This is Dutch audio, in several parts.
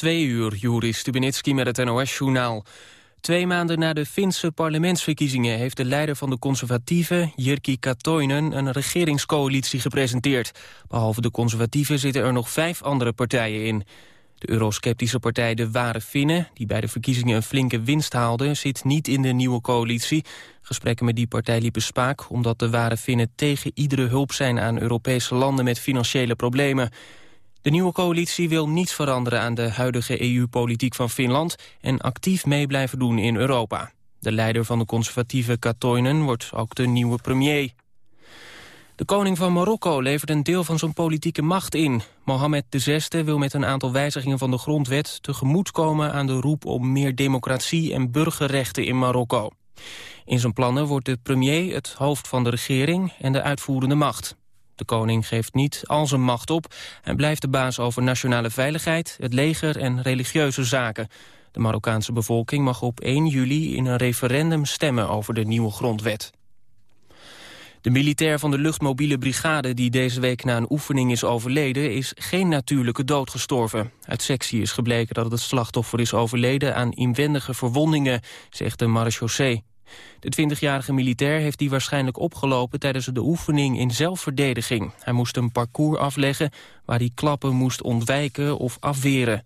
Twee uur, Juri Stubenitski met het NOS-journaal. Twee maanden na de Finse parlementsverkiezingen... heeft de leider van de conservatieven, Jirki Katoinen... een regeringscoalitie gepresenteerd. Behalve de conservatieven zitten er nog vijf andere partijen in. De eurosceptische partij De Ware Finnen, die bij de verkiezingen een flinke winst haalde, zit niet in de nieuwe coalitie. Gesprekken met die partij liepen spaak, omdat De Ware Finnen tegen iedere hulp zijn aan Europese landen met financiële problemen. De nieuwe coalitie wil niets veranderen aan de huidige EU-politiek van Finland en actief mee blijven doen in Europa. De leider van de conservatieve Katoinen wordt ook de nieuwe premier. De koning van Marokko levert een deel van zijn politieke macht in. Mohammed VI wil met een aantal wijzigingen van de grondwet... tegemoetkomen aan de roep om meer democratie en burgerrechten in Marokko. In zijn plannen wordt de premier het hoofd van de regering en de uitvoerende macht. De koning geeft niet al zijn macht op en blijft de baas over nationale veiligheid, het leger en religieuze zaken. De Marokkaanse bevolking mag op 1 juli in een referendum stemmen over de nieuwe grondwet. De militair van de luchtmobiele brigade die deze week na een oefening is overleden... is geen natuurlijke dood gestorven. Uit sectie is gebleken dat het slachtoffer is overleden aan inwendige verwondingen, zegt de marechaussee. De 20-jarige militair heeft die waarschijnlijk opgelopen tijdens de oefening in zelfverdediging. Hij moest een parcours afleggen waar hij klappen moest ontwijken of afweren.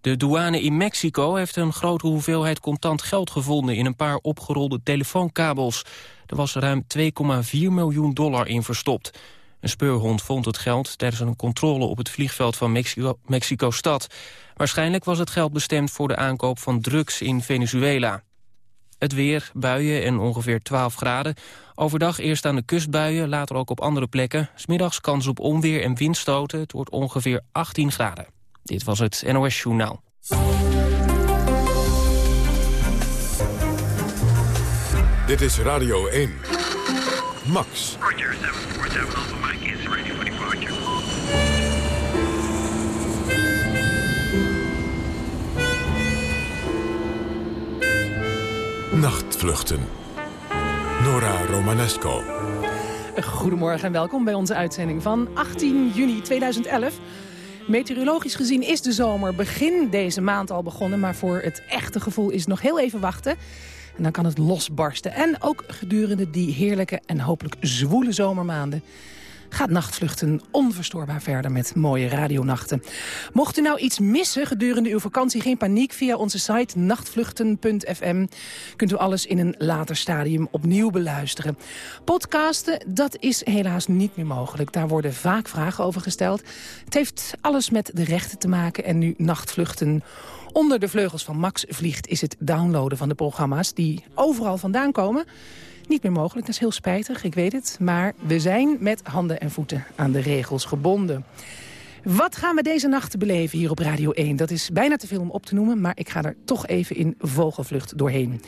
De douane in Mexico heeft een grote hoeveelheid contant geld gevonden in een paar opgerolde telefoonkabels. Er was ruim 2,4 miljoen dollar in verstopt. Een speurhond vond het geld tijdens een controle op het vliegveld van Mexico-stad. Waarschijnlijk was het geld bestemd voor de aankoop van drugs in Venezuela. Het weer, buien en ongeveer 12 graden. Overdag eerst aan de kustbuien, later ook op andere plekken. Smiddags kans op onweer en windstoten. Het wordt ongeveer 18 graden. Dit was het NOS Journaal. Dit is Radio 1. Max. Roger, 747 Nachtvluchten. Nora Romanesco. Goedemorgen en welkom bij onze uitzending van 18 juni 2011. Meteorologisch gezien is de zomer begin deze maand al begonnen... maar voor het echte gevoel is nog heel even wachten. En dan kan het losbarsten. En ook gedurende die heerlijke en hopelijk zwoele zomermaanden gaat nachtvluchten onverstoorbaar verder met mooie radionachten. Mocht u nou iets missen gedurende uw vakantie, geen paniek. Via onze site nachtvluchten.fm kunt u alles in een later stadium opnieuw beluisteren. Podcasten, dat is helaas niet meer mogelijk. Daar worden vaak vragen over gesteld. Het heeft alles met de rechten te maken en nu nachtvluchten onder de vleugels van Max vliegt... is het downloaden van de programma's die overal vandaan komen niet meer mogelijk. Dat is heel spijtig, ik weet het. Maar we zijn met handen en voeten aan de regels gebonden. Wat gaan we deze nacht beleven hier op Radio 1? Dat is bijna te veel om op te noemen, maar ik ga er toch even in vogelvlucht doorheen.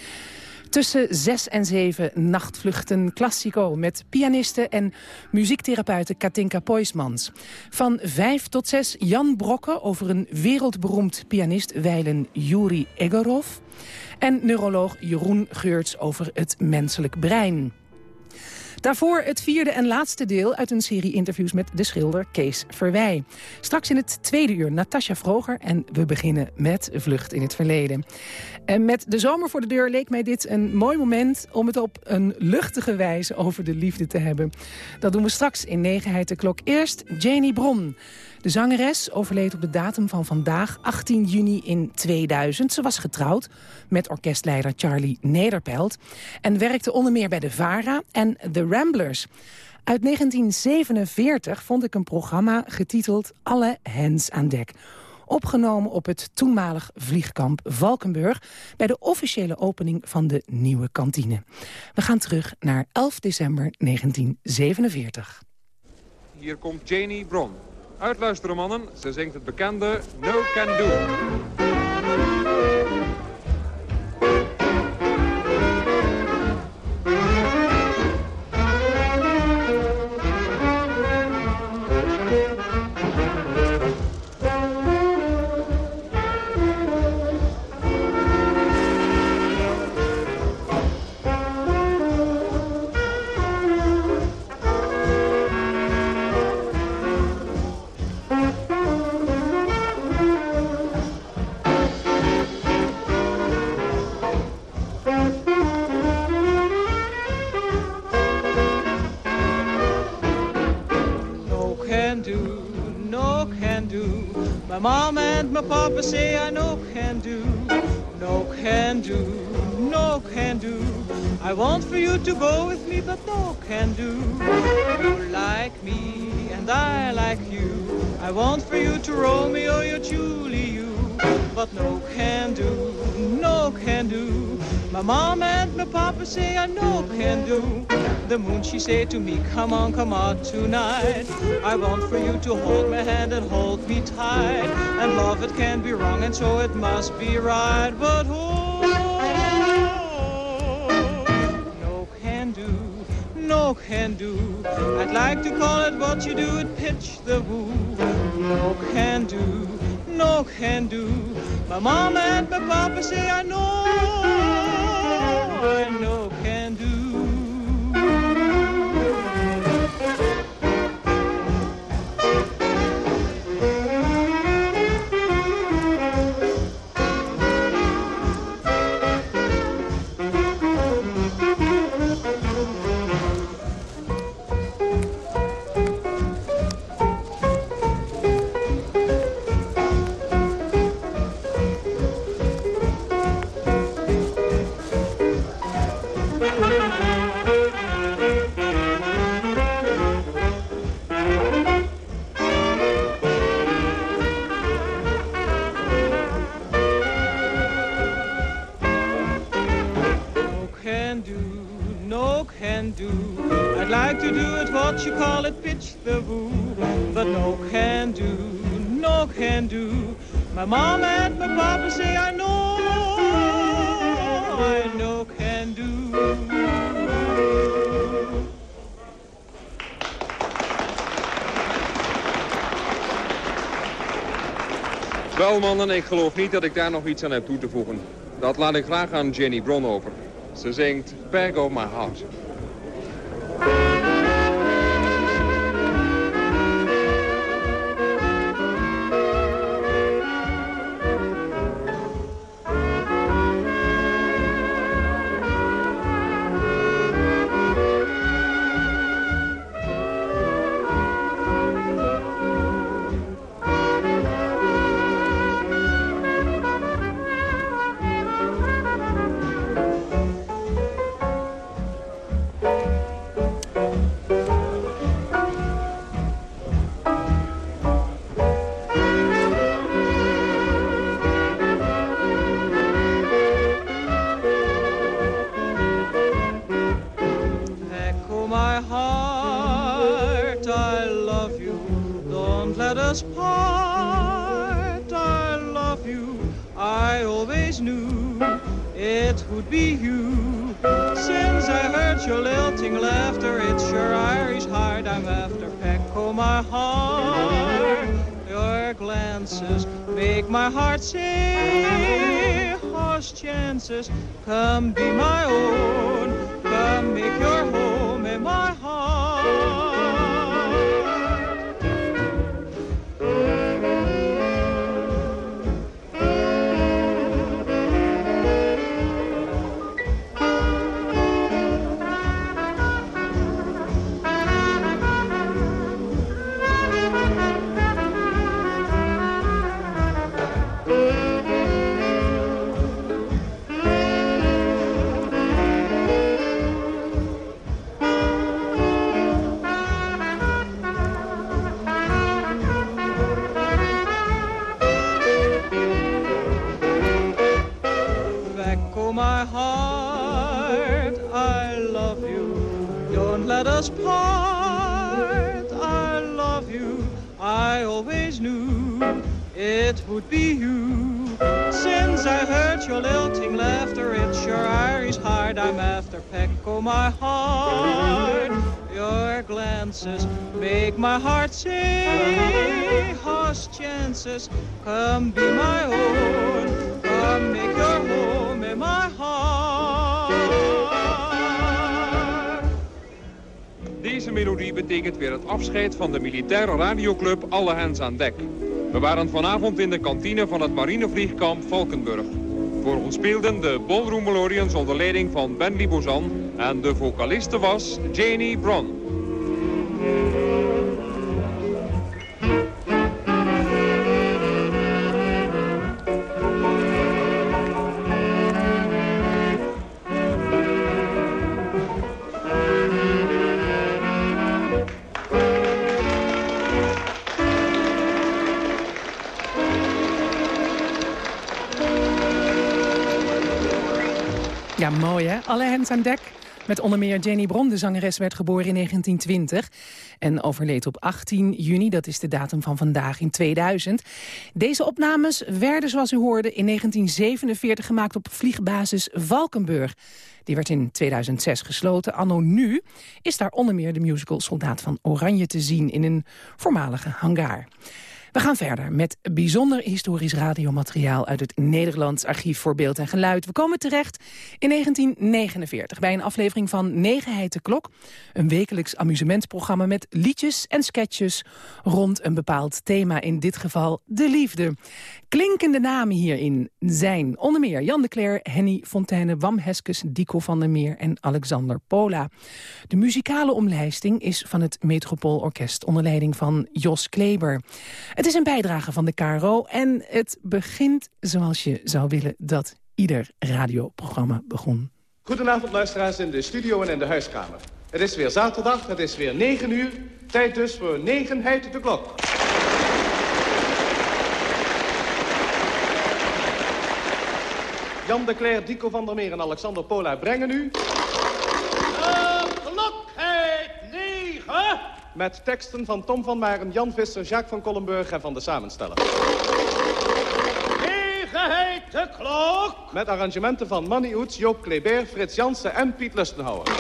Tussen zes en zeven nachtvluchten klassico met pianiste en muziektherapeute Katinka Poismans. Van vijf tot zes Jan Brokke over een wereldberoemd pianist wijlen Yuri Egorov en neuroloog Jeroen Geurts over het menselijk brein. Daarvoor het vierde en laatste deel uit een serie interviews met de schilder Kees Verwij. Straks in het tweede uur Natasja Vroger en we beginnen met Vlucht in het Verleden. En met de zomer voor de deur leek mij dit een mooi moment om het op een luchtige wijze over de liefde te hebben. Dat doen we straks in negenheid de klok. Eerst Janie Bron. De zangeres overleed op de datum van vandaag, 18 juni in 2000. Ze was getrouwd met orkestleider Charlie Nederpelt... en werkte onder meer bij de VARA en The Ramblers. Uit 1947 vond ik een programma getiteld Alle Hens aan Dek opgenomen op het toenmalig vliegkamp Valkenburg... bij de officiële opening van de nieuwe kantine. We gaan terug naar 11 december 1947. Hier komt Janie Bron. Uitluisteren mannen, ze zingt het bekende No Can Do. My mom and my papa say I no can do. No can do, no can do. I want for you to go with me, but no can do. You like me and I like you. I want for you to Romeo, you Julie, you. But no can do, no can do. My mom and my papa say I no can do. The moon she say to me, come on, come out tonight. I want for you to hold my hand and hold me tight. And love it can be wrong and so it must be right. But oh, no can do, no can do. I'd like to call it what you do, it pitch the woo. No can do, no can do. My mom and my papa say I know, I know. Geloof niet dat ik daar nog iets aan heb toe te voegen. Dat laat ik graag aan Jenny Bron over. Ze zingt Bag of My Heart. Don't let us part. I love you. I always knew it would be you. Since I heard your lilting laughter, it's your Irish heart I'm after. Echo my heart, your glances make my heart say, horse chances, come be my own. Come make your home in my heart. Deze melodie betekent weer het afscheid van de militaire radioclub Alle Hens aan Dek. We waren vanavond in de kantine van het marinevliegkamp Valkenburg. Voor ons speelden de Ballroom Melodians onder leiding van Ben Libozan en de vocaliste was Janie Bron. Aan dek. Met onder meer Jenny Brom, de zangeres, werd geboren in 1920 en overleed op 18 juni, dat is de datum van vandaag, in 2000. Deze opnames werden, zoals u hoorde, in 1947 gemaakt op vliegbasis Valkenburg. Die werd in 2006 gesloten. Anno nu is daar onder meer de musical Soldaat van Oranje te zien in een voormalige hangar. We gaan verder met bijzonder historisch radiomateriaal... uit het Nederlands Archief voor Beeld en Geluid. We komen terecht in 1949 bij een aflevering van Negenheid de Klok. Een wekelijks amusementsprogramma met liedjes en sketches... rond een bepaald thema, in dit geval de liefde. Klinkende namen hierin zijn onder meer Jan de Cler... Henny Fontaine, Wam Heskes, Dico van der Meer en Alexander Pola. De muzikale omlijsting is van het Metropoolorkest... onder leiding van Jos Kleber. Het is een bijdrage van de KRO en het begint zoals je zou willen dat ieder radioprogramma begon. Goedenavond luisteraars in de studio en in de huiskamer. Het is weer zaterdag, het is weer 9 uur. Tijd dus voor negenheid de klok. Jan de Cler, Dico van der Meer en Alexander Pola brengen u... Met teksten van Tom van Maren, Jan Visser, Jacques van Kollenburg en van de samensteller. Negenheid de klok! Met arrangementen van Manny Oets, Joop Kleber, Frits Jansen en Piet Lustenhouwer. De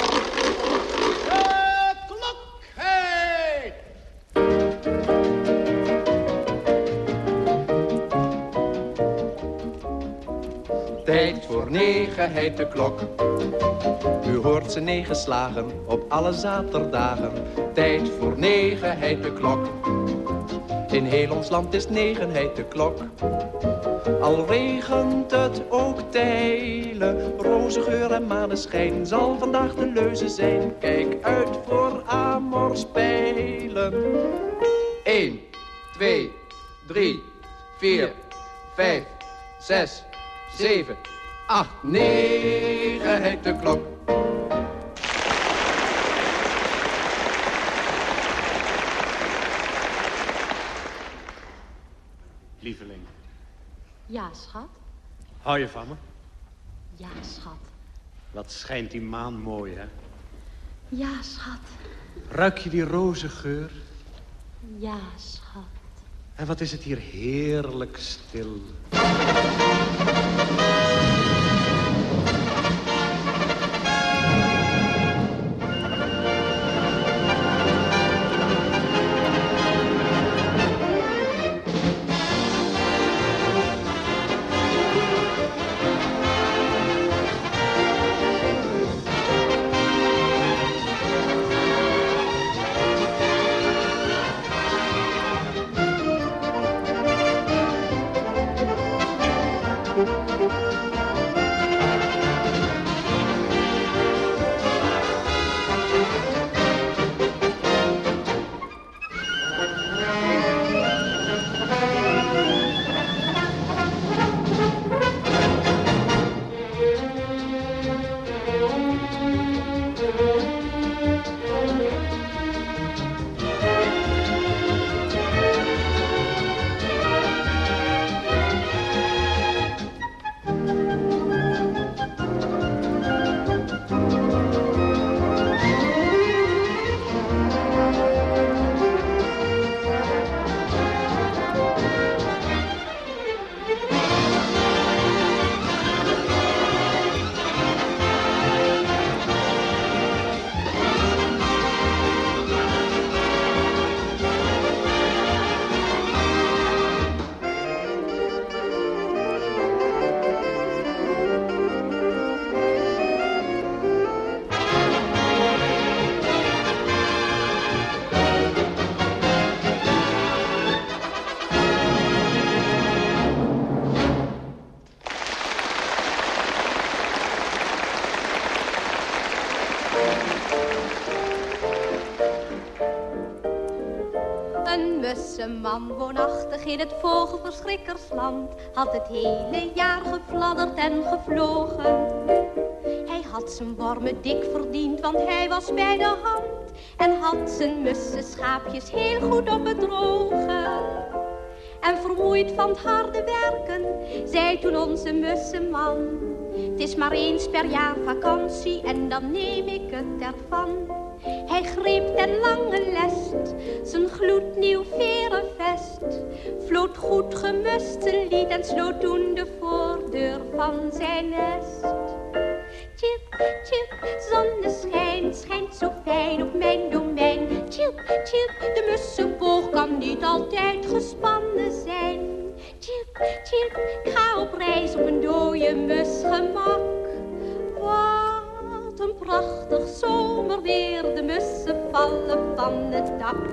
klok heet! Tijd voor negenheid de klok. Hoort ze negen slagen op alle zaterdagen. Tijd voor negenheid de klok. In heel ons land is negenheid de klok. Al regent het ook tijlen, roze geur en maneschijn zal vandaag de leuze zijn. Kijk uit voor amorspijlen. 1, 2, 3, 4, 5, 6, 7, 8, 9 het de klok. Ja, schat. hou je van me? Ja, schat. Wat schijnt die maan mooi, hè? Ja, schat. Ruik je die roze geur? Ja, schat. En wat is het hier heerlijk stil. Een mussenman woonachtig in het vogelverschrikkersland Had het hele jaar gefladderd en gevlogen Hij had zijn wormen dik verdiend, want hij was bij de hand En had zijn mussenschaapjes heel goed op het droge En vermoeid van het harde werken, zei toen onze mussenman Het is maar eens per jaar vakantie en dan neem ik het ervan. Hij greep ten lange lest, zijn gloednieuw veren vest. Floot goed gemust een lied en sloot toen de voordeur van zijn nest. Tjip, tjip, zonneschijn schijnt zo fijn op mijn domein. Tjip, tjip, de mussenboog kan niet altijd gespannen zijn. Tjip, ik ga op reis op een dode musgemak. Wat een prachtig zomerweer, de mussen vallen van het dak.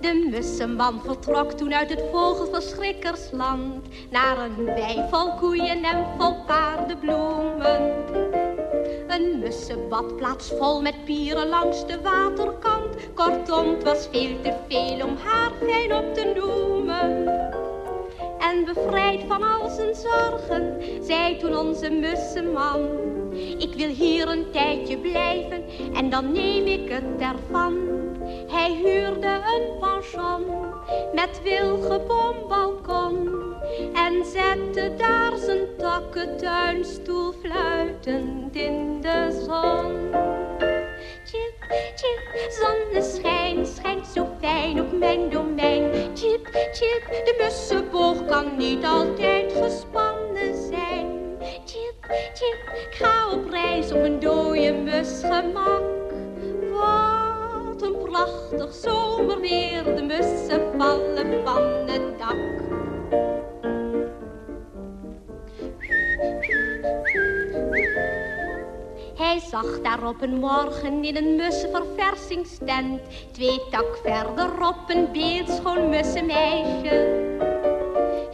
De mussenman vertrok toen uit het vogelverschrikkersland naar een wei vol koeien en vol paardenbloemen. Een mussenbadplaats vol met pieren langs de waterkant. Kortom, het was veel te veel om haar fijn op te noemen. En bevrijd van al zijn zorgen, zei toen onze mussenman. Ik wil hier een tijdje blijven en dan neem ik het ervan. Hij huurde een pension met wilgeboombalkon en zette daar zijn takkentuinstoel fluitend in de zon. Tjip, zonneschijn schijnt zo fijn op mijn domein. Tjip, tjip, de mussenboog kan niet altijd gespannen zijn. Tjip, tjip, ik ga op reis op een dode musgemak. Wat een prachtig zomerweer, de mussen vallen van het dak. Hij zag daar op een morgen in een mussenverversingstent twee tak verderop een beeldschoon mussenmeisje.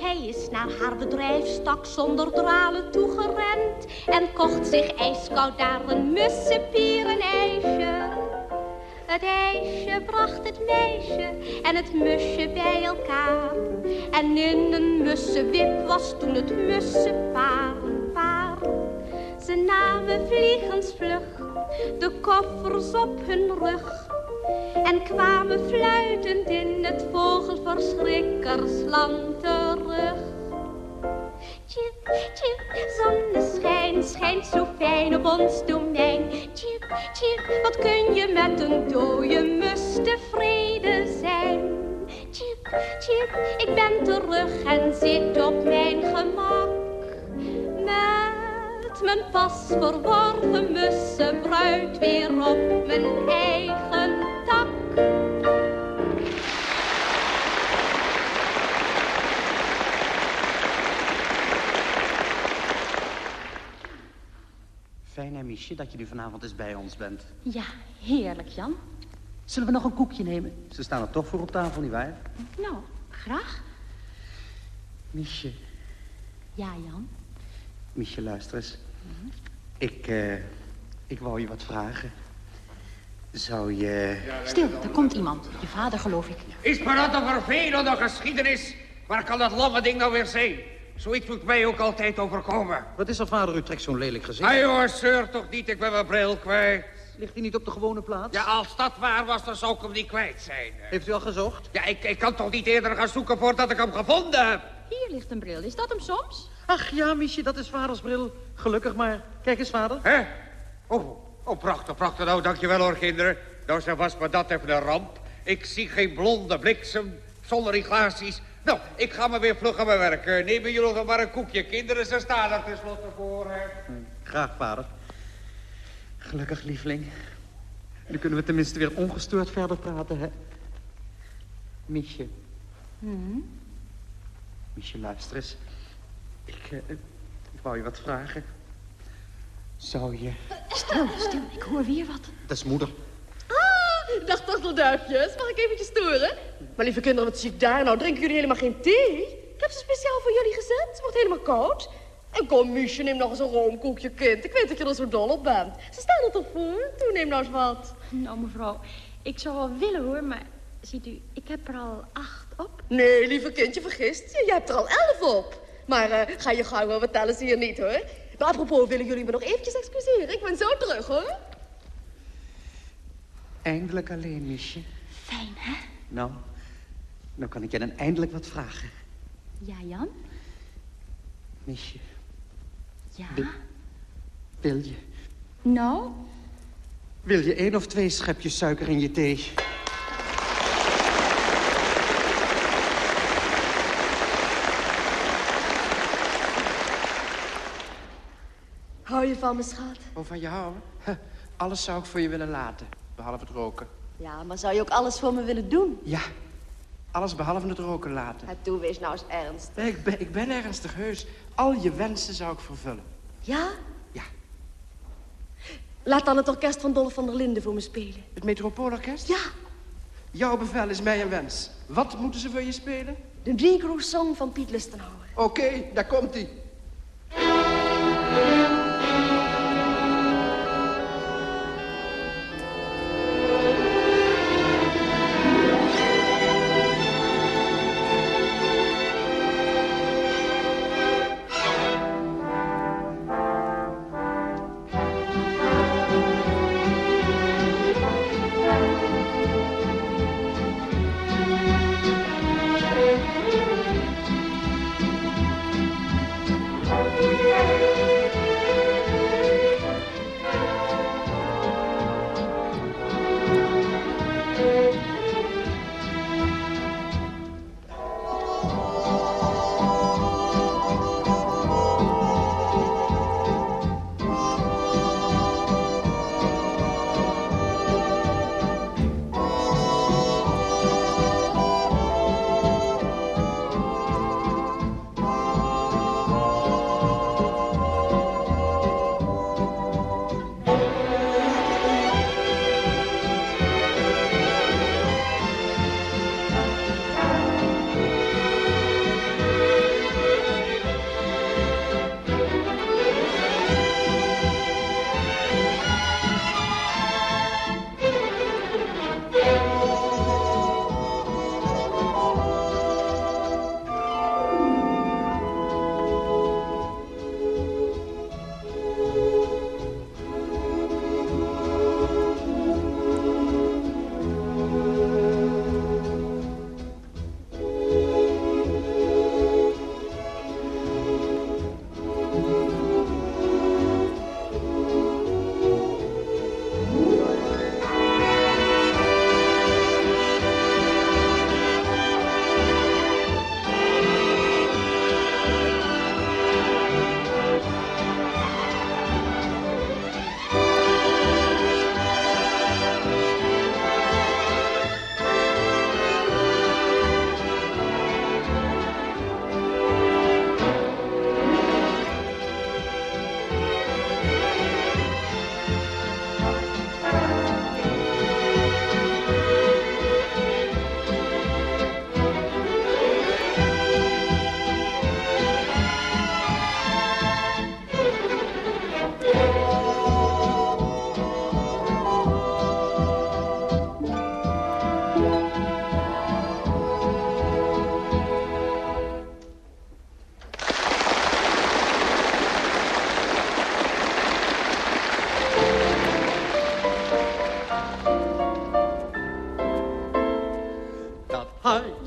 Hij is naar haar bedrijfstak zonder dralen toegerend en kocht zich ijskoud daar een mussenpierenijsje. Het ijsje bracht het meisje en het musje bij elkaar. En in een mussenwip was toen het mussenpaar. Ze namen vliegensvlug de koffers op hun rug en kwamen fluitend in het vogelverschrikkersland terug. Tjip, tjip, zonneschijn schijnt zo fijn op ons domein. Tjip, tjip, wat kun je met een dode mus tevreden zijn? Tjip, tjip, ik ben terug en zit op mijn gemak. Mijn pas verworven mussenbruid weer op mijn eigen tak. Fijn, hè, Miesje, dat je nu vanavond eens bij ons bent. Ja, heerlijk, Jan. Zullen we nog een koekje nemen? Ze staan er toch voor op tafel, nietwaar? Nou, graag. Miesje, Ja, Jan. Miesje, luister eens. Ik, eh, ik wou je wat vragen. Zou je... Stil, er komt iemand. Je vader, geloof ik. Is maar dat een vervelende geschiedenis. Waar kan dat lamme ding nou weer zijn? Zoiets moet mij ook altijd overkomen. Wat is er, vader? U trekt zo'n lelijk gezicht. Ah joh, zeur toch niet, ik ben mijn bril kwijt. Ligt hij niet op de gewone plaats? Ja, als dat waar was, dan zou ik hem niet kwijt zijn. Heeft u al gezocht? Ja, ik, ik kan toch niet eerder gaan zoeken voordat ik hem gevonden heb? Hier ligt een bril. Is dat hem soms? Ach ja, Miesje, dat is vaders bril. Gelukkig maar. Kijk eens, vader. Hè? Oh, oh, prachtig, prachtig. Nou, dankjewel hoor, kinderen. Nou, ze was maar dat even een ramp. Ik zie geen blonde bliksem zonder die glaasjes. Nou, ik ga maar weer vlug aan mijn werk. Eh, Nemen jullie nog maar een koekje. Kinderen, ze staan er tenslotte voor. Hè? Graag, vader. Gelukkig, lieveling. Nu kunnen we tenminste weer ongestoord verder praten, hè? Miesje, Hmm. Miesje, luister eens. Ik, eh, ik wou je wat vragen. Zou je... Stil, stil. Ik hoor weer wat. Dat is moeder. Ah, dag tortelduifjes. Mag ik eventjes storen? Maar lieve kinderen, wat zie ik daar nou? Drinken jullie helemaal geen thee? Ik heb ze speciaal voor jullie gezet. Het wordt helemaal koud. En kom, Miesje, neem nog eens een roomkoekje, kind. Ik weet dat je er zo dol op bent. Ze staan er toch voor? Toen neem nou eens wat. Nou, mevrouw, ik zou wel willen hoor, maar ziet u, ik heb er al acht op. Nee, lieve kind, je vergist je. Je hebt er al elf op. Maar eh, ga je gang. We tellen ze hier niet, hoor. Maar apropos, willen jullie me nog eventjes excuseren? Ik ben zo terug, hoor. Eindelijk alleen, Miesje. Fijn, hè? Nou, Nou kan ik je dan eindelijk wat vragen. Ja, Jan? Mis je? Ja? Wil, wil je? Nou? Wil je één of twee schepjes suiker in je thee? Hou je van me, schat? Oh, van je houden? Huh, Alles zou ik voor je willen laten, behalve het roken. Ja, maar zou je ook alles voor me willen doen? Ja, alles behalve het roken laten. Ja, toe, wees nou eens ernst. Nee, Ik ben, ik ben ernstig heus. Al je wensen zou ik vervullen. Ja? Ja. Laat dan het orkest van Dolph van der Linden voor me spelen. Het Metropoolorkest? Ja. Jouw bevel is mij een wens. Wat moeten ze voor je spelen? De Negro Song van Piet Lustenhouwer. Oké, daar komt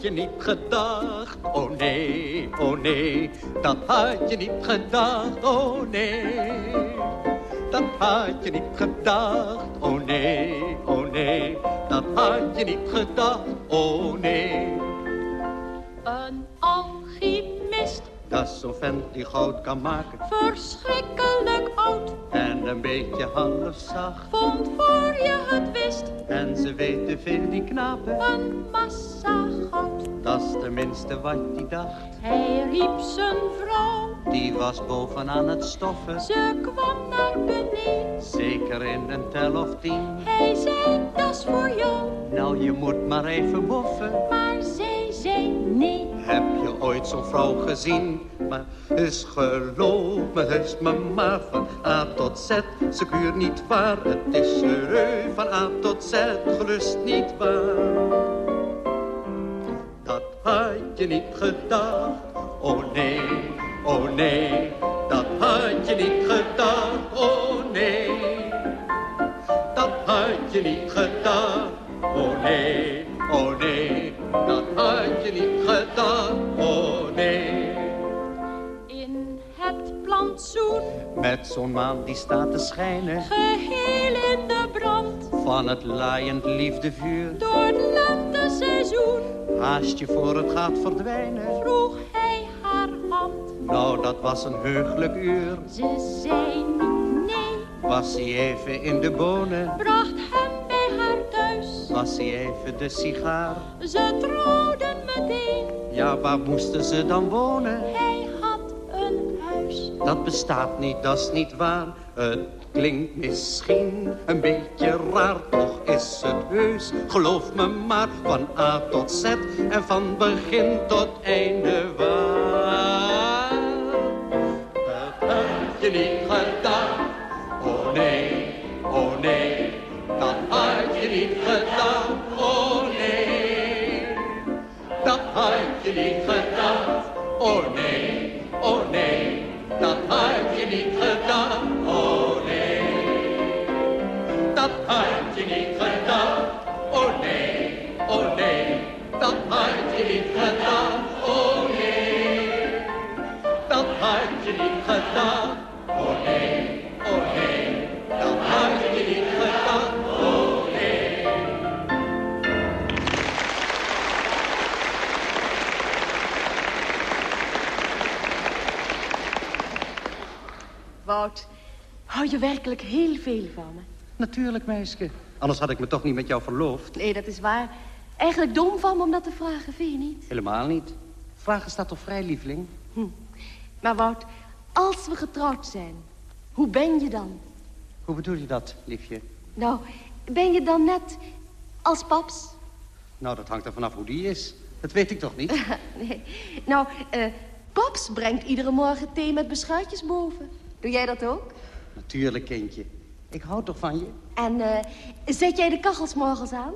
je niet gedacht, oh nee, oh nee. Dat had je niet gedacht, oh nee. Dat had je niet gedacht, oh nee, oh nee. Dat had je niet gedacht, oh nee. Een alchemist, Dat is zo'n vent die goud kan maken verschrikkelijk oud, een beetje half zacht. vond voor je het wist En ze weten veel die knapen, een massa goud. dat is tenminste wat hij dacht. Hij riep zijn vrouw, Die was bovenaan het stoffen, ze kwam naar beneden. zeker in een tel of tien. Hij zei, dat is voor jou, Nou, je moet maar even boffen. maar zij zei nee. Heb je ooit zo'n vrouw gezien? Maar is geloof me, is me maar van A tot Z. Ze kuur niet waar, het is sereu van A tot Z, gelust niet waar. Dat had je niet gedacht, oh nee, oh nee. Dat had je niet gedacht, oh nee. Dat had je niet gedacht, oh nee, oh nee, dat had je niet gedaan, oh nee. In het plantsoen, Met zo'n maan die staat te schijnen, geheel in de brand. van het laaiend liefdevuur. Door het lenteseizoen Haast je voor het gaat verdwijnen. vroeg hij haar hand. Nou, dat was een heugelijk uur. Ze zei niet nee, Was hij even in de bonen, bracht hem. Was hij even de sigaar. Ze trouwden meteen, Ja, waar moesten ze dan wonen? hij had een huis. Dat bestaat niet, dat is niet waar. Het klinkt misschien een beetje raar, toch is het heus. Geloof me maar, van A tot Z en van begin tot einde waar. Dat had je niet had je niet gedaan, oh nee, oh nee. Dat had je niet gedaan, oh nee. Dat had je niet gedaan, oh nee, oh nee. Dat had je niet gedaan, oh nee. Dat had je niet gedaan, oh nee, hou je werkelijk heel veel van me? Natuurlijk, meisje. Anders had ik me toch niet met jou verloofd. Nee, dat is waar. Eigenlijk dom van me om dat te vragen, vind je niet? Helemaal niet. Vragen staat toch vrij, lieveling? Hm. Maar Wout, als we getrouwd zijn, hoe ben je dan? Hoe bedoel je dat, liefje? Nou, ben je dan net als paps? Nou, dat hangt er vanaf hoe die is. Dat weet ik toch niet? nee. Nou, eh, paps brengt iedere morgen thee met beschuitjes boven. Doe jij dat ook? Natuurlijk, kindje. Ik hou toch van je? En eh, zet jij de kachels morgens aan?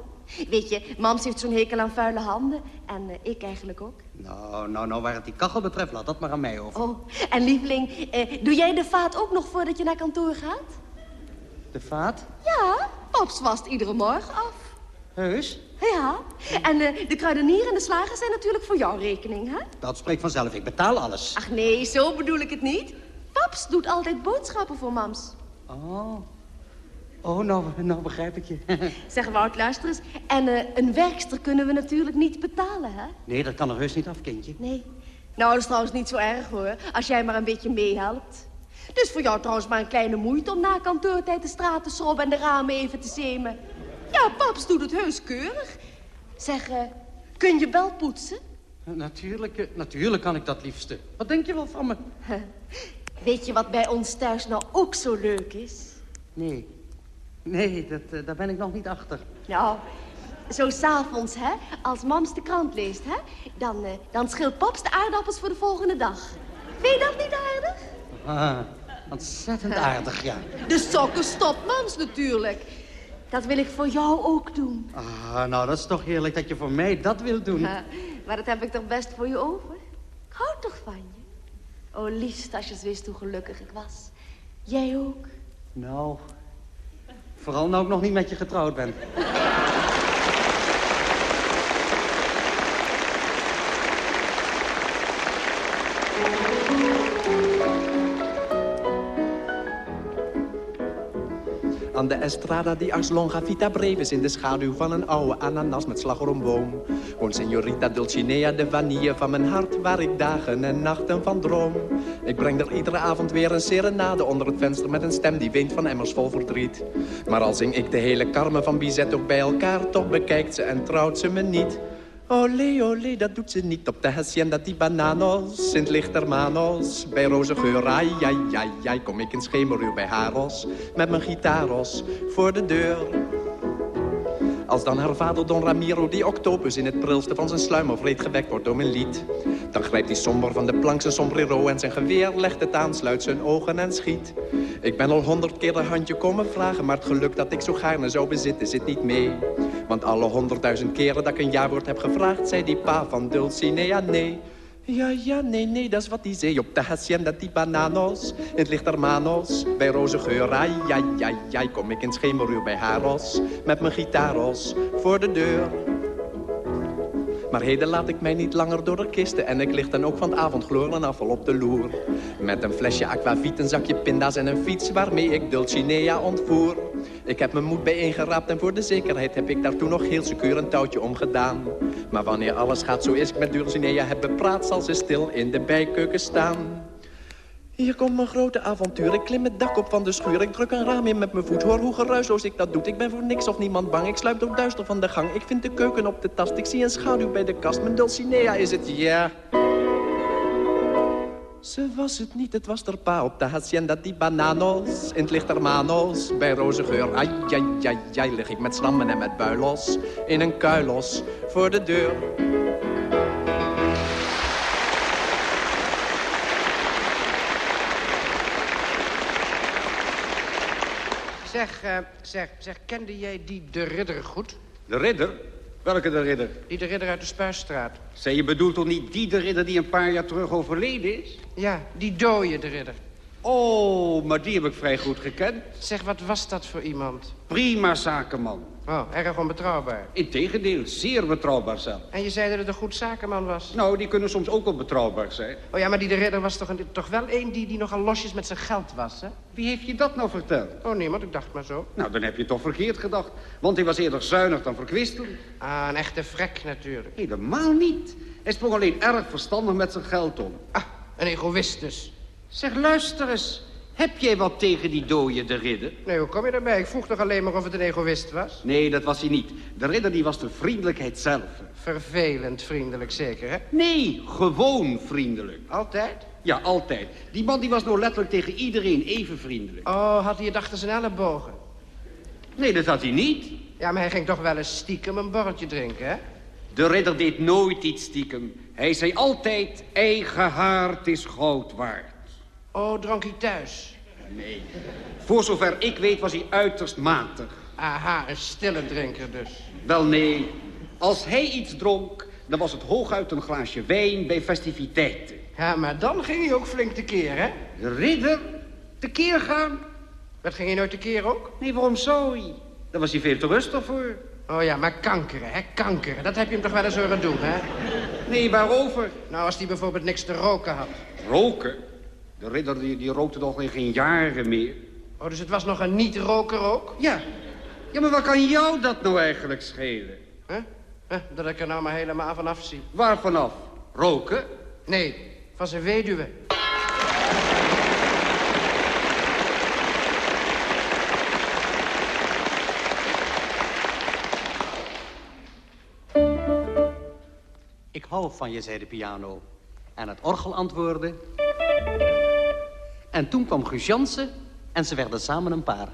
Weet je, mams heeft zo'n hekel aan vuile handen. En eh, ik eigenlijk ook. Nou, nou, nou, waar het die kachel betreft, laat dat maar aan mij over. Oh, en lieveling, eh, doe jij de vaat ook nog voordat je naar kantoor gaat? De vaat? Ja, paps wast iedere morgen af. Heus? Ja, en de kruidenier en de slager zijn natuurlijk voor jouw rekening, hè? Dat spreekt vanzelf. Ik betaal alles. Ach nee, zo bedoel ik het niet. Paps doet altijd boodschappen voor mams. Oh. Oh, nou, nou begrijp ik je. Zeg, Wout, luister eens. En eh, een werkster kunnen we natuurlijk niet betalen, hè? nee, dat kan er heus niet af, kindje. Nee. Nou, dat is trouwens niet zo erg, hoor. Als jij maar een beetje meehelpt. Het is voor jou trouwens maar een kleine moeite om na kantoortijd de straat te schrobben en de ramen even te zemen. Ja, paps doet het heus keurig. Zeg, eh, kun je wel poetsen? Natuurlijk, eh, natuurlijk kan ik dat liefste. Wat denk je wel van me? Weet je wat bij ons thuis nou ook zo leuk is? Nee. Nee, dat, eh, daar ben ik nog niet achter. Nou, zo s'avonds, hè, als mams de krant leest, hè, dan, eh, dan schilt paps de aardappels voor de volgende dag. Vind je dat niet aardig? Ah, ontzettend aardig, ja. De sokken stopt mams natuurlijk. Dat wil ik voor jou ook doen. Ah, nou, dat is toch heerlijk dat je voor mij dat wilt doen. Ja, maar dat heb ik toch best voor je over? Ik hou toch van je? Oh, liefst als je wist hoe gelukkig ik was. Jij ook? Nou, vooral nou ik nog niet met je getrouwd ben. De estrada die Ars Longa Vita Brevis in de schaduw van een oude ananas met slagroomboom. Woont señorita Dulcinea de vanille van mijn hart, waar ik dagen en nachten van droom. Ik breng er iedere avond weer een serenade onder het venster met een stem die weent van emmers vol verdriet. Maar al zing ik de hele karme van Bizet ook bij elkaar, toch bekijkt ze en trouwt ze me niet. Olé, olé, dat doet ze niet op de hacienda die bananos, Sint Lichtermanos. Bij roze geur, ai, ai, ai, kom ik in schemeruur bij Haros. Met mijn gitaros voor de deur. Als dan haar vader Don Ramiro, die octopus in het prilste van zijn sluimervreed gewekt wordt door mijn lied. Dan grijpt hij somber van de plank zijn sombrero en zijn geweer, legt het aan, sluit zijn ogen en schiet. Ik ben al honderd keer een handje komen vragen, maar het geluk dat ik zo gaarne zou bezitten zit niet mee. Want alle honderdduizend keren dat ik een jawoord heb gevraagd, zei die pa van Dulcinea nee. Ja, ja, nee, nee, dat is wat die zei op de hacienda die bananos. Het licht hermanos, bij roze geur, ai, ai, ai, ai, kom ik in schemeruur bij Haros. Met mijn gitaros voor de deur. Maar heden laat ik mij niet langer door de kisten... en ik lig dan ook van het avondgloor en afval op de loer. Met een flesje aquavit, een zakje pinda's en een fiets... waarmee ik Dulcinea ontvoer. Ik heb mijn moed bijeengeraapt en voor de zekerheid... heb ik daar toen nog heel secuur een touwtje omgedaan. Maar wanneer alles gaat zoals ik met Dulcinea heb bepraat... zal ze stil in de bijkeuken staan. Hier komt mijn grote avontuur. Ik klim het dak op van de schuur. Ik druk een raam in met mijn voet. Hoor hoe geruisloos ik dat doe. Ik ben voor niks of niemand bang. Ik sluip door duister van de gang. Ik vind de keuken op de tast. Ik zie een schaduw bij de kast. Mijn Dulcinea is het, ja. Ze was het niet, het was der pa op de hacienda die bananos. In het licht hermanos, bij roze geur. Ai, ai, ai, ai, lig ik met slammen en met builos. In een kuilos, voor de deur. Zeg, eh, zeg, zeg, kende jij die de ridder goed? De ridder? Welke de ridder? Die de ridder uit de Spuisstraat. Zij, je bedoelt toch niet die de ridder die een paar jaar terug overleden is? Ja, die dooie de ridder. Oh, maar die heb ik vrij goed gekend. Zeg, wat was dat voor iemand? Prima zakenman. Oh, erg onbetrouwbaar. Integendeel, zeer betrouwbaar zelf. En je zei dat het een goed zakenman was? Nou, die kunnen soms ook wel betrouwbaar zijn. Oh ja, maar die de ridder was toch, een, toch wel een die, die nogal losjes met zijn geld was, hè? Wie heeft je dat nou verteld? Oh, niemand, ik dacht maar zo. Nou, dan heb je toch verkeerd gedacht. Want hij was eerder zuinig dan verkwistelend. Ah, een echte vrek natuurlijk. Helemaal niet. Hij sprong alleen erg verstandig met zijn geld om. Ah, een egoïst dus. Zeg, luister eens. Heb jij wat tegen die dooie de ridder? Nee, hoe kom je daarbij? Ik vroeg toch alleen maar of het een egoïst was? Nee, dat was hij niet. De ridder die was de vriendelijkheid zelf. Vervelend vriendelijk zeker, hè? Nee, gewoon vriendelijk. Altijd? Ja, altijd. Die man die was nou letterlijk tegen iedereen even vriendelijk. Oh, had hij het achter zijn ellebogen? Nee, dat had hij niet. Ja, maar hij ging toch wel eens stiekem een borreltje drinken, hè? De ridder deed nooit iets stiekem. Hij zei altijd, eigen haard is goud waard. Oh, dronk hij thuis? Nee. Voor zover ik weet was hij uiterst matig. Aha, een stille drinker dus. Wel nee. Als hij iets dronk, dan was het hooguit een glaasje wijn bij festiviteiten. Ja, maar dan ging hij ook flink tekeer, hè? De ridder? Tekeer gaan? Wat ging hij nooit tekeer ook? Nee, waarom zou hij? Daar was hij veel te rustig voor. Oh ja, maar kankeren, hè? Kankeren. Dat heb je hem toch wel eens horen doen, hè? Nee, waarover? Nou, als hij bijvoorbeeld niks te roken had. Roken? De ridder die, die rookte toch in geen jaren meer. Oh, dus het was nog een niet-roker ook? Ja. Ja, maar wat kan jou dat nou eigenlijk schelen? Huh? Huh? Dat ik er nou maar helemaal vanaf zie. Waar vanaf? Roken? Nee, van zijn weduwe. Ik hou van je, zei de piano. En het orgel antwoordde... En toen kwam Guus en ze werden samen een paar.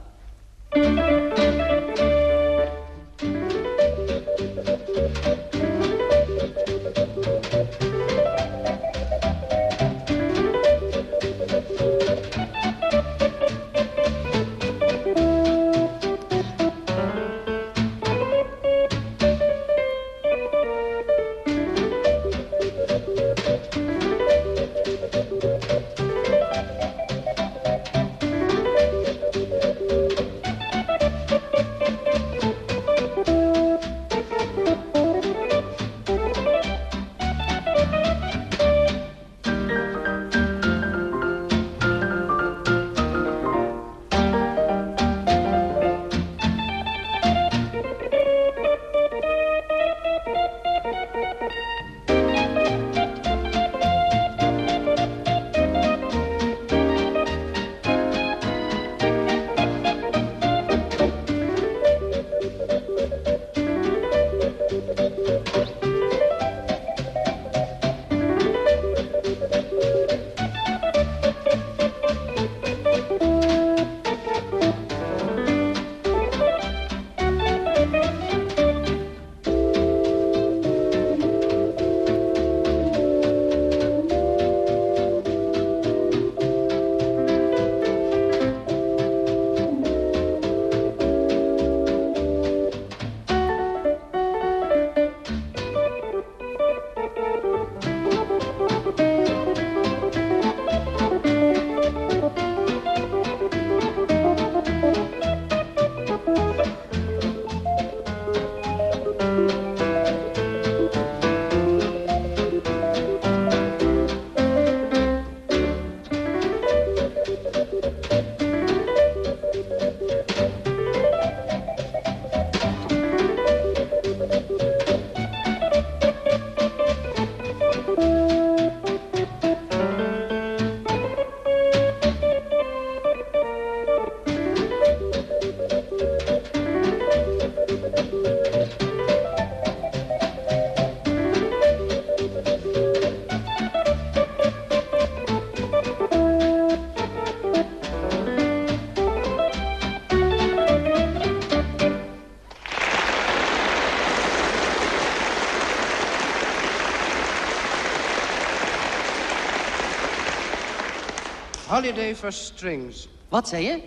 Holiday for Strings. Wat zei je?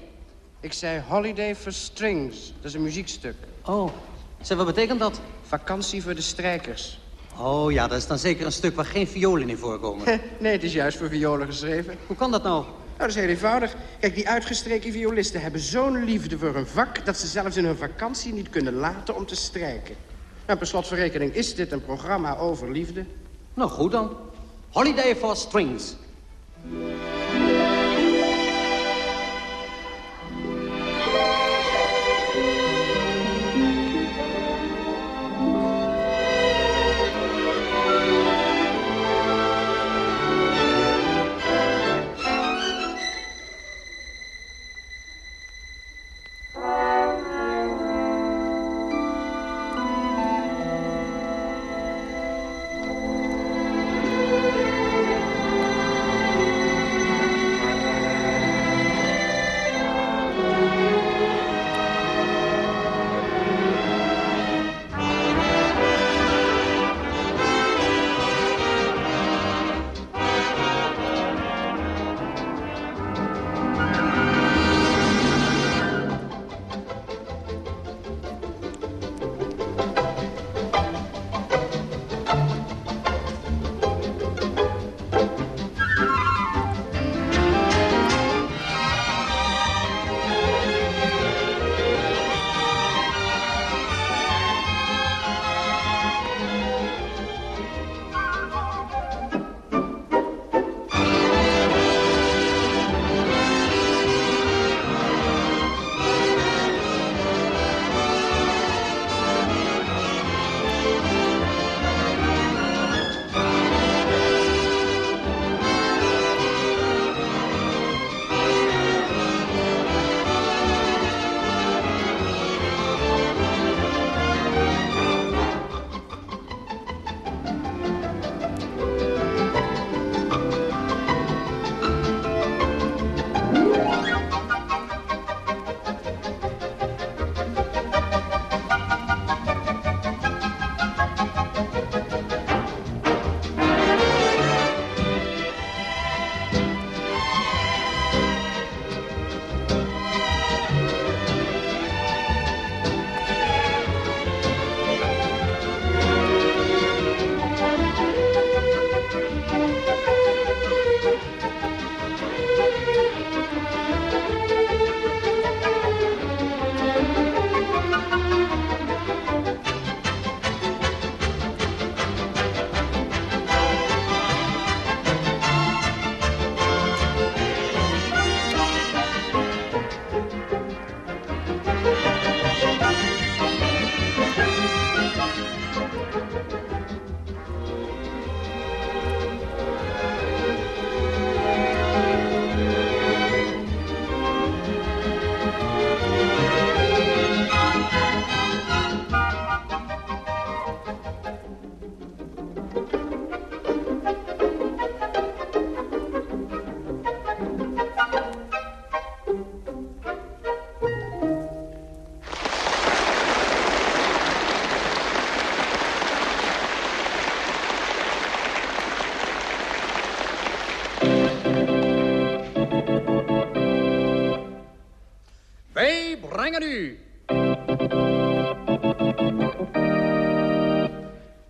Ik zei Holiday for Strings. Dat is een muziekstuk. Oh, zeg, wat betekent dat? Vakantie voor de strijkers. Oh ja, dat is dan zeker een stuk waar geen violen in voorkomen. nee, het is juist voor violen geschreven. Hoe kan dat nou? Nou, dat is heel eenvoudig. Kijk, die uitgestreken violisten hebben zo'n liefde voor hun vak... dat ze zelfs in hun vakantie niet kunnen laten om te strijken. Nou, per slotverrekening is dit een programma over liefde. Nou, goed dan. Holiday for Strings.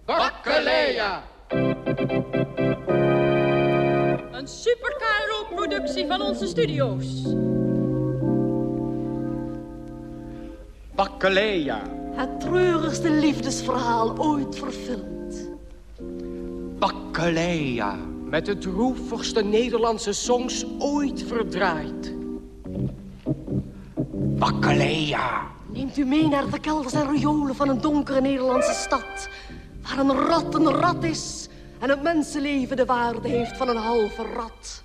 Bakkeleia. Een super productie van onze studio's. Bakkeleia. Het treurigste liefdesverhaal ooit verfilmd. Bakkeleia. Met de droevigste Nederlandse songs ooit verdraaid. U mee naar de kelders en riolen van een donkere Nederlandse stad. Waar een rat een rat is en het mensenleven de waarde heeft van een halve rat.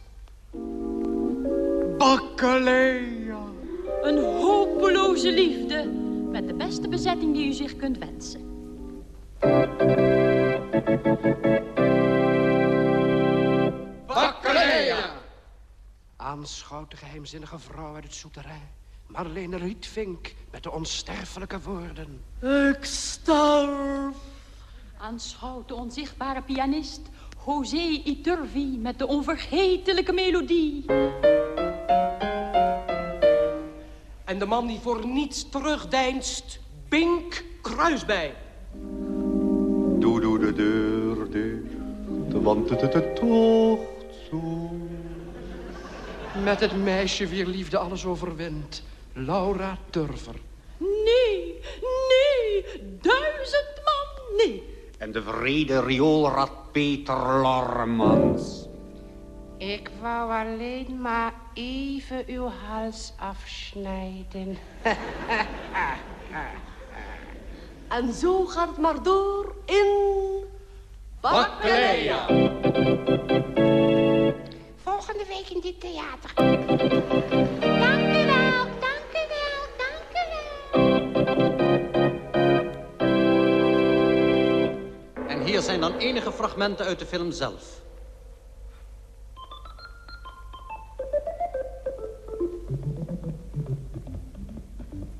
Bakkeleia. Een hopeloze liefde met de beste bezetting die u zich kunt wensen. Bakkeleia. Aanschouwt de geheimzinnige vrouw uit het souterrain. Marlene Rietvink met de onsterfelijke woorden. Ik sterf. Aanschouwt de onzichtbare pianist José Iturvi met de onvergetelijke melodie. En de man die voor niets terugdeinst, Bink Kruisbij. Doe, doe de deur dicht, want het het tocht zo. Met het meisje wier liefde alles overwint. Laura Turver. Nee, nee, duizend man, nee. En de vrede rioolrad Peter Lormans. Ik wou alleen maar even uw hals afsnijden. En zo gaat het maar door in... Bakkeleia. Volgende week in dit theater. Zijn dan enige fragmenten uit de film zelf.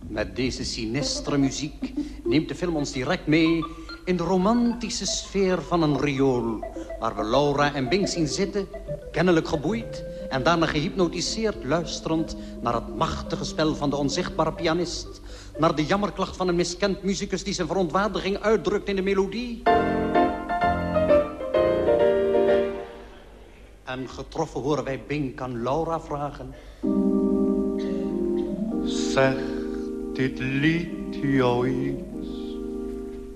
Met deze sinistere muziek neemt de film ons direct mee... in de romantische sfeer van een riool... waar we Laura en Bing zien zitten, kennelijk geboeid... en daarna gehypnotiseerd luisterend naar het machtige spel van de onzichtbare pianist... naar de jammerklacht van een miskend muzikus... die zijn verontwaardiging uitdrukt in de melodie... En getroffen horen wij Bink aan Laura vragen... Zeg dit lied jou iets?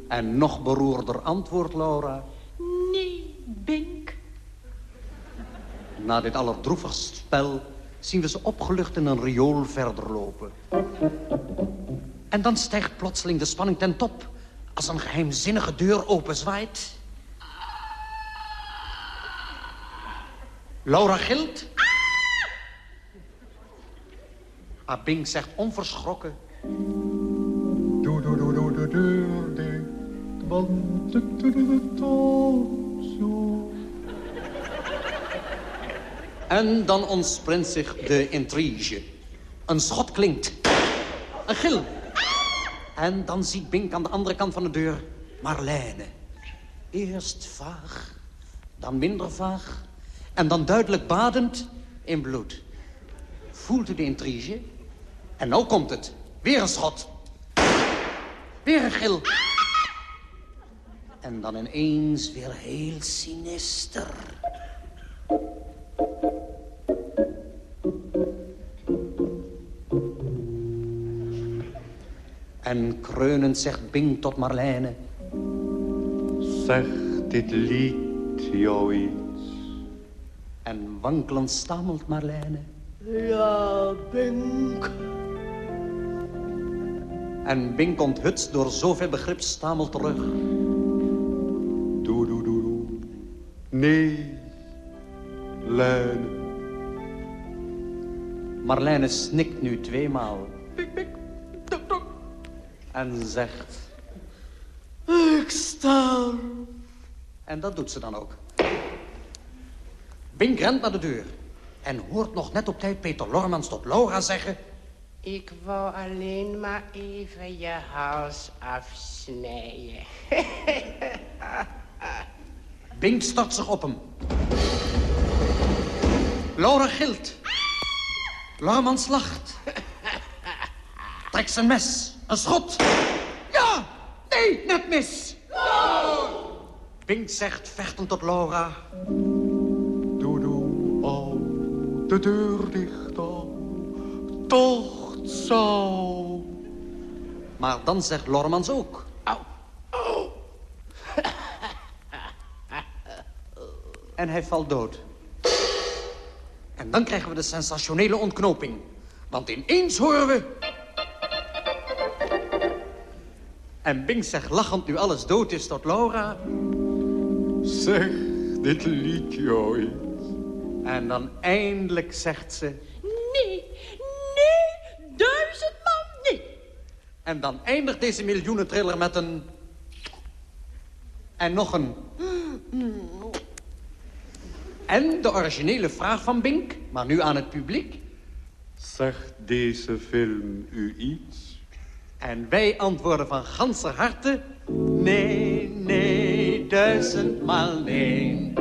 En nog beroerder antwoord Laura... Nee, Bink. Na dit allerdroevigst spel zien we ze opgelucht in een riool verder lopen. En dan stijgt plotseling de spanning ten top... als een geheimzinnige deur openzwaait. Laura gilt. Maar Bing zegt onverschrokken... Doe, doe, doe, doe de deur dicht, want het het tocht zo. En dan ontspringt zich de intrige. Een schot klinkt. Een gil. En dan ziet Bink aan de andere kant van de deur Marlijne. Eerst vaag, dan minder vaag... en dan duidelijk badend in bloed. Voelt u de intrige? En nou komt het. Weer een schot. Weer een gil. En dan ineens weer heel sinister. En kreunend zegt Bing tot Marlijne... Zeg dit lied jou? En wankelend stamelt Marlijne... Ja, Bink. En Bing onthutst door zoveel begrip stamelt terug. Doe, doe, doe, doe. Nee, Lene. Marlijne snikt nu tweemaal. En zegt... Ik sta. En dat doet ze dan ook. Bink rent naar de deur. En hoort nog net op tijd Peter Lormans tot Laura zeggen... Ik wou alleen maar even je hals afsnijden. Bink stort zich op hem. Laura gilt. Lormans lacht. Trekt zijn mes. Een schot. Ja! Nee, net mis. Bink zegt vechtend tot Laura... De deur dicht al. Tocht zo. Maar dan zegt Lormans ook... Au. En hij valt dood. En dan krijgen we de sensationele ontknoping. Want ineens horen we... En Bing zegt lachend nu alles dood is tot Laura... Zeg dit lied jou iets? En dan eindelijk zegt ze... Nee, nee, duizend man, nee. En dan eindigt deze miljoenentriller met een... En nog een... En de originele vraag van Bink, maar nu aan het publiek. Zegt deze film u iets? En wij antwoorden van ganser harte... Nee, nee, duizendmaal nee.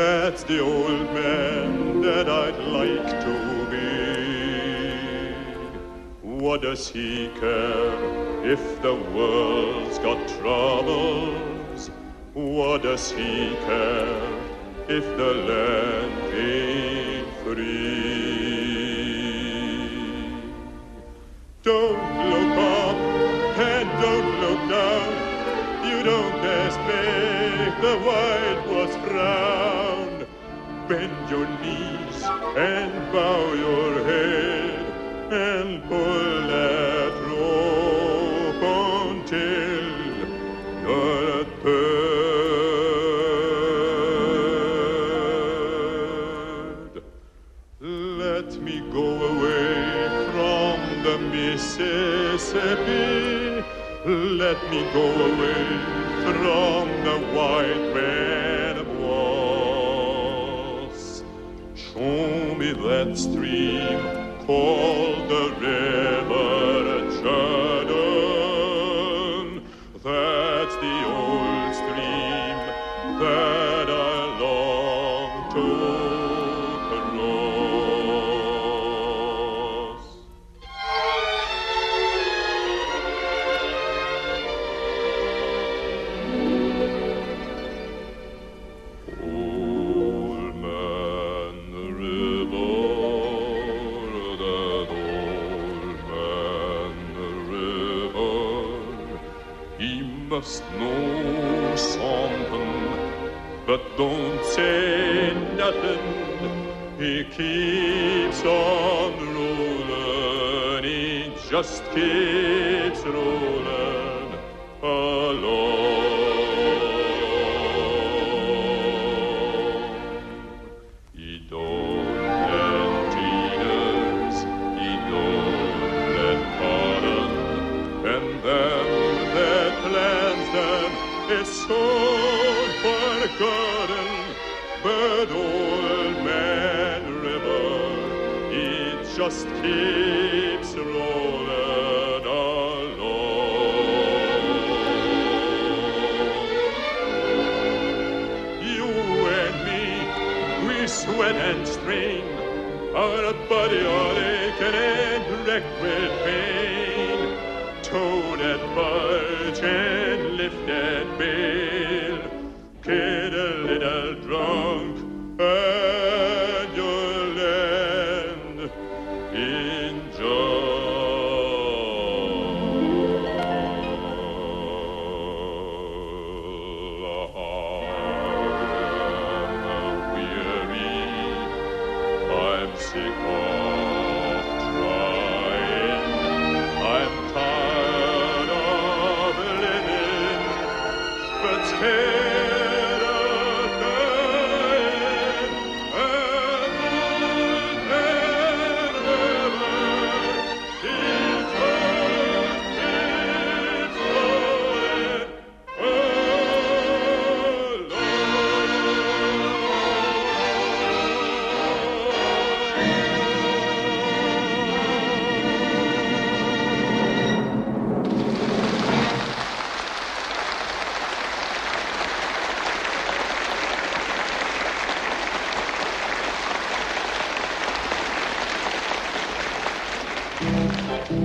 That's the old man that I'd like to be. What does he care if the world's got troubles? What does he care if the land ain't free? Don't look up and don't look down. You don't make the white was brown. Bend your knees and bow your head and pull that rope until you're third. Let me go away from the Mississippi. Let me go away from the white man that stream called the river keeps on rolling, he just keeps rolling Wij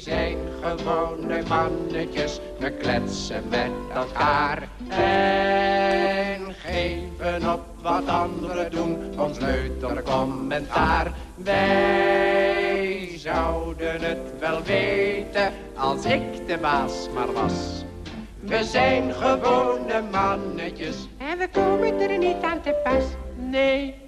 zijn gewone mannetjes, we kletsen met elkaar. En geven op wat anderen doen, ons leuter commentaar. Wij zouden het wel weten, als ik de baas maar was. We zijn gewone mannetjes. En we komen er niet aan te pas. Nee.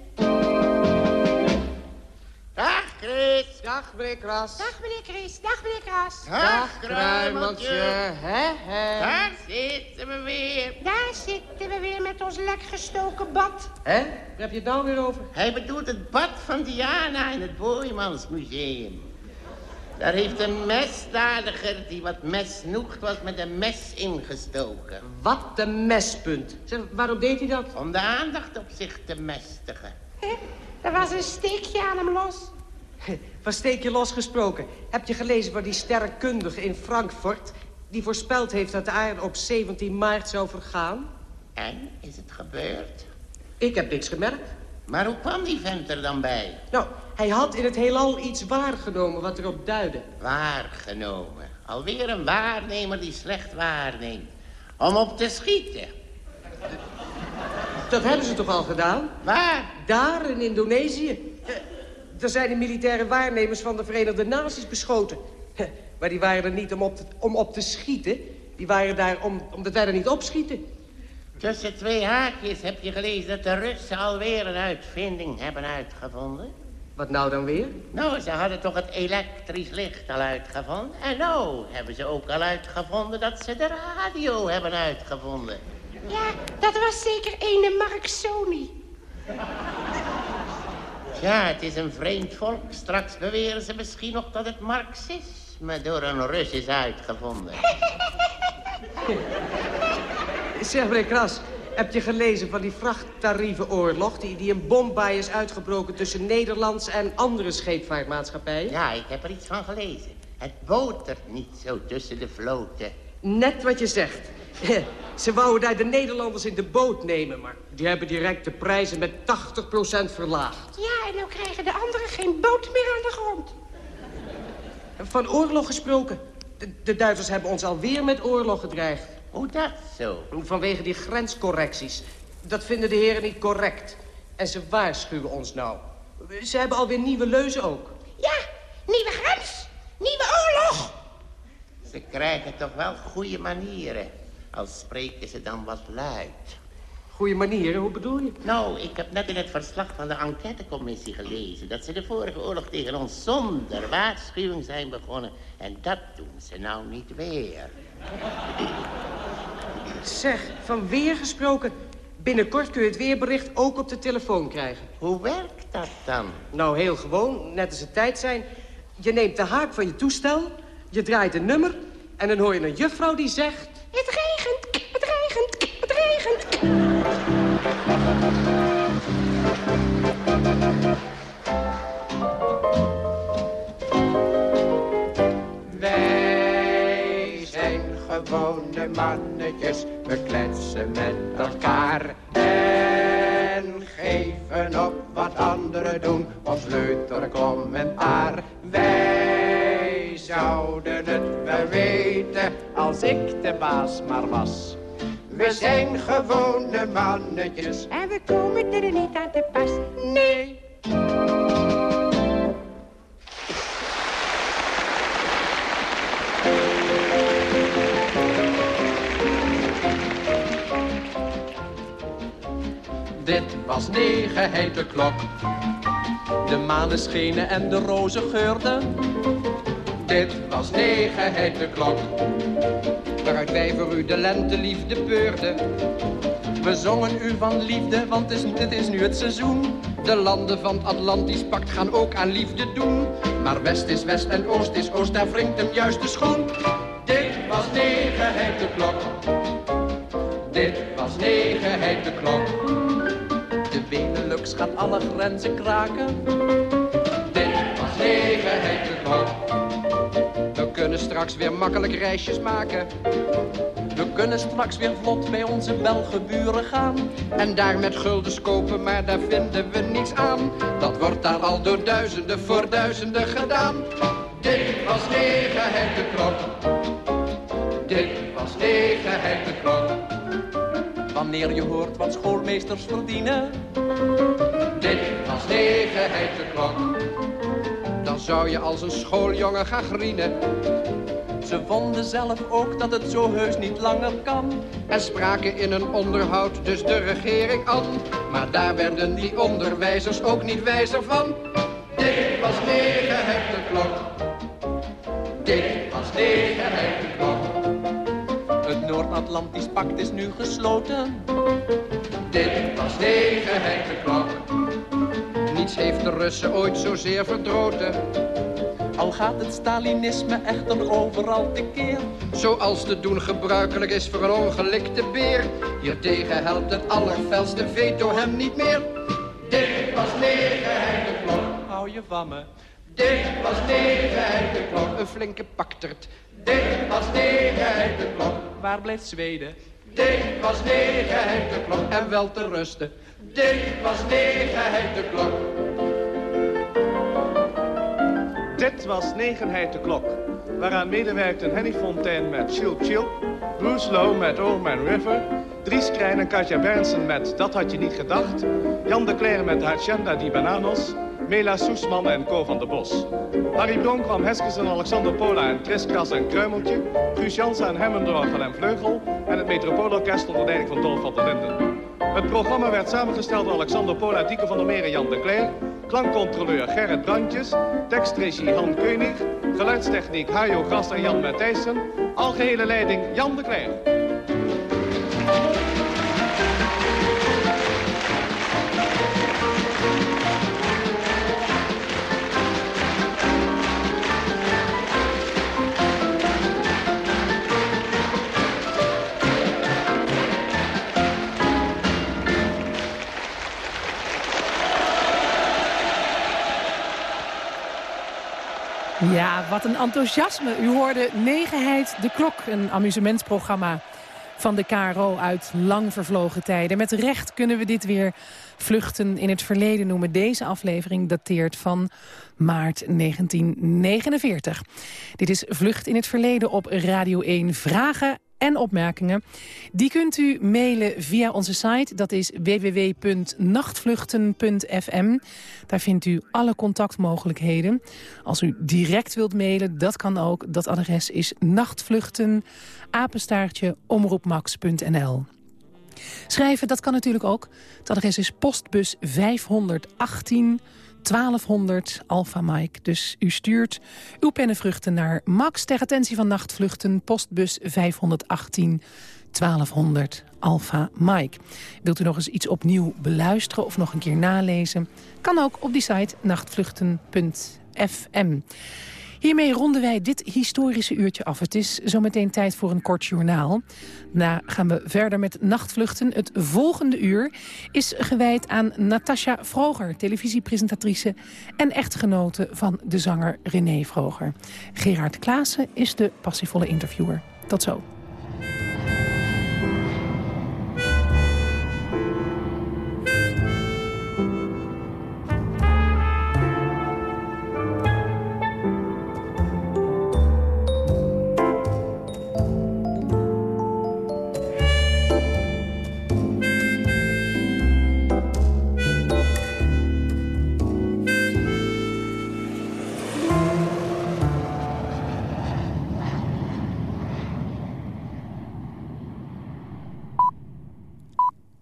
Dag Chris. Dag meneer Kras. Dag meneer Chris. Dag meneer Kras. Dag, Kruimeltje. Hè, hè. Daar zitten we weer. Daar zitten we weer met ons lek gestoken bad? Hè? Waar heb je het nou weer over? Hij bedoelt het bad van Diana in het Boeimansmuseum. Daar heeft een mesdadiger die wat mesnoegt was met een mes ingestoken. Wat een mespunt. Zeg, waarom deed hij dat? Om de aandacht op zich te mestigen. Er was een steekje aan hem los. Van steekje losgesproken. Heb je gelezen van die sterrenkundige in Frankfurt... die voorspeld heeft dat de aarde op 17 maart zou vergaan? En, is het gebeurd? Ik heb niks gemerkt. Maar hoe kwam die vent er dan bij? Nou, hij had in het heelal iets waargenomen wat erop duidde. Waargenomen. Alweer een waarnemer die slecht waarneemt. Om op te schieten. Dat hebben ze toch al gedaan? Waar? Daar, in Indonesië. Eh, Er zijn de militaire waarnemers van de Verenigde Naties beschoten. Eh, Maar die waren er niet om op te, om op te schieten. Die waren daar om, omdat wij er niet opschieten. Tussen twee haakjes heb je gelezen dat de Russen alweer een uitvinding hebben uitgevonden. Wat nou dan weer? Nou, ze hadden toch het elektrisch licht al uitgevonden. En nou hebben ze ook al uitgevonden dat ze de radio hebben uitgevonden. Ja, dat was zeker ene Mark Sony. Ja, het is een vreemd volk. Straks beweren ze misschien nog dat het marxisme door een Rus is uitgevonden. Zeg, meneer Kras, heb je gelezen van die vrachttarievenoorlog... Die, die in Bombay is uitgebroken tussen Nederlandse en andere scheepvaartmaatschappijen? Ja, ik heb er iets van gelezen. Het botert niet zo tussen de vloten. Net wat je zegt. Ze wouden daar de Nederlanders in de boot nemen, maar die hebben direct de prijzen met 80% verlaagd. Ja, en nou krijgen de anderen geen boot meer aan de grond. Van oorlog gesproken. De, de Duitsers hebben ons alweer met oorlog gedreigd. Hoe dat zo? Vanwege die grenscorrecties. Dat vinden de heren niet correct. En ze waarschuwen ons nou. Ze hebben alweer nieuwe leuzen ook. Ja, nieuwe grens, nieuwe oorlog. Ze krijgen toch wel goede manieren. Al spreken ze dan wat luid. Goeie manieren, hoe bedoel je? Nou, ik heb net in het verslag van de enquêtecommissie gelezen... dat ze de vorige oorlog tegen ons zonder waarschuwing zijn begonnen. En dat doen ze nou niet weer. Zeg, van weer gesproken. Binnenkort kun je het weerbericht ook op de telefoon krijgen. Hoe werkt dat dan? Nou, heel gewoon, net als het tijd zijn. Je neemt de haak van je toestel, je draait een nummer... en dan hoor je een juffrouw die zegt... Het regent, het regent, het regent. Gewone mannetjes, we kletsen met elkaar. En geven op wat anderen doen, ons leuter commentaar. Wij zouden het wel weten, als ik de baas maar was. We zijn gewone mannetjes. En we komen er niet aan te pas. Nee. Dit was negen heet de klok. De manen schenen en de rozen geurden. Dit was negen heet de klok. Waaruit wij voor u de lenteliefde beurden. We zongen u van liefde, want het is, nu het seizoen. De landen van het Atlantisch pact gaan ook aan liefde doen. Maar west is west en oost is oost, daar wringt hem juist de schoen. Dit was negen heet de klok. Dit was negen heet de klok. Gaat alle grenzen kraken. Dit was negen heet de klok. We kunnen straks weer makkelijk reisjes maken. We kunnen straks weer vlot bij onze Belgeburen gaan. En daar met guldens kopen, maar daar vinden we niets aan. Dat wordt daar al door duizenden voor duizenden gedaan. Dit was negen heet de klok. Dit was negen heet de klok. Wanneer je hoort wat schoolmeesters verdienen. Dit was negen heet de klok. Dan zou je als een schooljongen gaan grienen. Ze vonden zelf ook dat het zo heus niet langer kan. En spraken in een onderhoud dus de regering aan. Maar daar werden die onderwijzers ook niet wijzer van. Dit was negen heet de klok. Dit was negen heet Noord-Atlantisch pact is nu gesloten. Dit was de klok. Niets heeft de Russen ooit zozeer verdroten. Al gaat het Stalinisme echter overal tekeer. Zoals te doen gebruikelijk is voor een ongelikte beer. Hiertegen helpt het allerfelste veto hem niet meer. Dit was de klok. Hou je van me. Dit was negenheid de klok. Een flinke paktert. Dit was negenheid de klok. Waar blijft Zweden? Dit was negenheid de klok. En wel te rusten. Dit was negenheid de klok. Dit was Negenheid de Klok, waaraan medewerkten Henny Fontaine met Chilp Chilp, Bruce Lowe met Oh Man River, Dries Krijn en Katja Bernsen met Dat had je niet gedacht, Jan de Cler met Hacienda di Bananos, Mela Soesman en Co van de Bos. Harry Bronk kwam Heskes en Alexander Pola en Kriskras en Kruimeltje, Guus en Hemmendorgel en Vleugel en het Metropoolorkest onder leiding van Dolf van der Linden. Het programma werd samengesteld door Alexander Pola, Dieke van der Meer en Jan de Cler, klankcontroleur Gerrit Brandjes, tekstregie Han Keunig, geluidstechniek Hajo Gast en Jan Matthijssen, algehele leiding Jan de Cler. Ja, wat een enthousiasme. U hoorde Negenheid de Klok, een amusementsprogramma van de KRO uit lang vervlogen tijden. Met recht kunnen we dit weer vluchten in het verleden noemen. Deze aflevering dateert van maart 1949. Dit is Vlucht in het Verleden op Radio 1. Vragen en opmerkingen. Die kunt u mailen via onze site. Dat is www.nachtvluchten.fm. Daar vindt u alle contactmogelijkheden. Als u direct wilt mailen, dat kan ook. Dat adres is nachtvluchten, apenstaartje, omroepmax.nl. Schrijven, dat kan natuurlijk ook. Het adres is postbus 518 1200 Alpha Mike. Dus u stuurt uw pennenvruchten naar Max ter attentie van nachtvluchten, postbus 518 1200 Alpha Mike. Wilt u nog eens iets opnieuw beluisteren of nog een keer nalezen? Kan ook op die site nachtvluchten.fm. Hiermee ronden wij dit historische uurtje af. Het is zometeen tijd voor een kort journaal. Daarna gaan we verder met nachtvluchten. Het volgende uur is gewijd aan Natasja Vroger, televisiepresentatrice... en echtgenote van de zanger René Vroger. Gerard Klaassen is de passievolle interviewer. Tot zo.